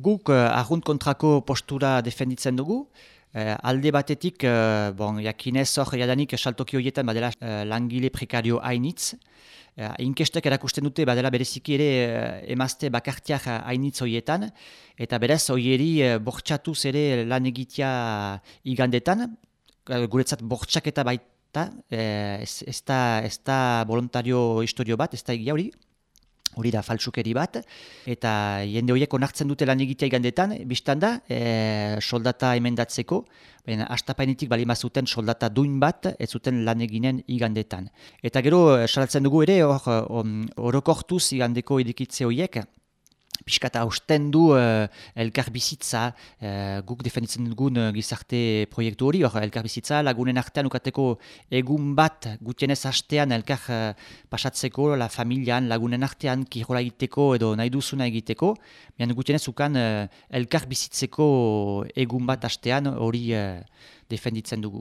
Guk uh, arrunt kontrako postura defenditzen dugu. Uh, alde batetik, uh, bon, jakinez hor jadanik saltoki horietan badela uh, langile prekario hainitz. Uh, inkestek erakusten dute badela bereziki ere uh, emazte bakartiak hainitz horietan. Eta berez horieri uh, bortxatuz ere lan egitea igandetan. Uh, guretzat bortxaketa baita, uh, ez, ez, da, ez da voluntario historio bat, ez da egia hori hori da faltsukeri bat, eta jende horiek onartzen dute lan egitea igandetan, biztan da, e, soldata emendatzeko, baina astapainetik bali mazuten soldata duin bat, ez zuten lan eginen igandetan. Eta gero, e, salatzen dugu ere, hor, orokortuz igandeko edikitze horiek, Piskata hausten du uh, elkar bizitza, uh, guk defenditzen dugun uh, gizarte proiektu hori, hor elkar bizitza, lagunen artean ukateko egun bat gutienez hastean elkar uh, pasatzeko, la familian, lagunen artean kirola egiteko edo nahi duzuna egiteko, mian gutienez ukan uh, elkar bizitzeko egun bat hastean hori uh, defenditzen dugu.